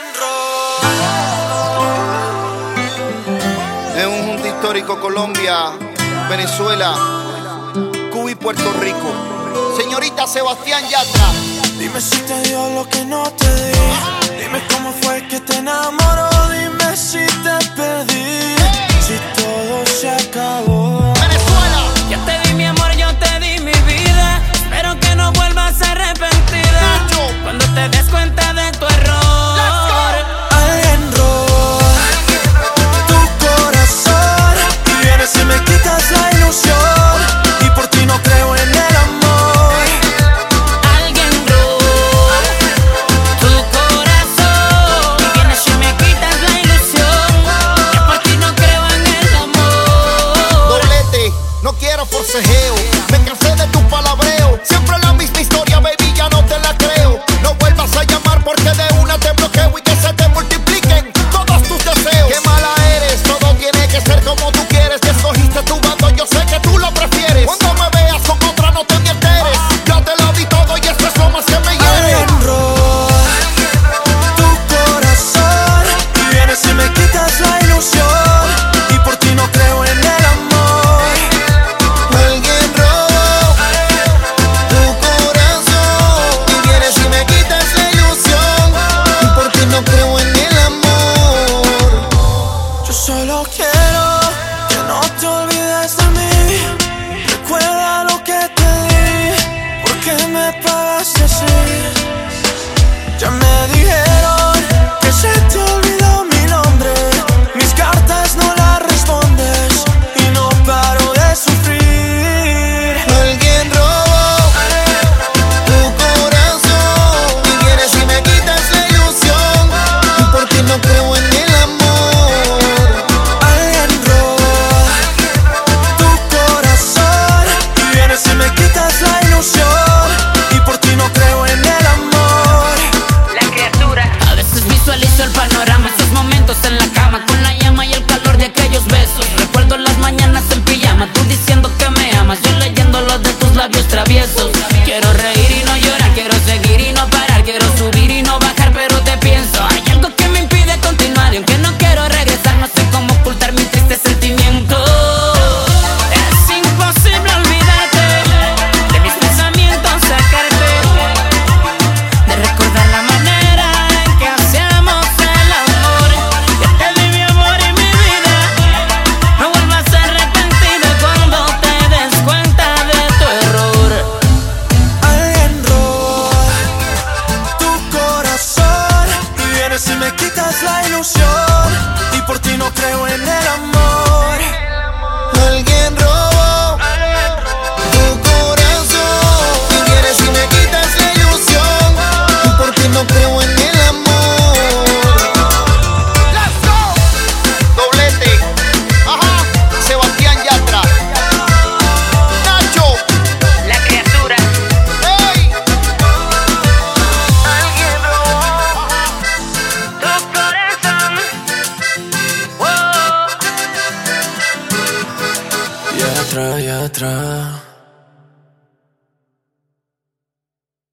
and roll. Es un junto histórico Colombia, Venezuela, Cuba y Puerto Rico. Señorita Sebastián Yatra. Dime si te dio lo que no te di. Dime cómo fue que te enamoró. Dime si te perdí. yatra, yatra.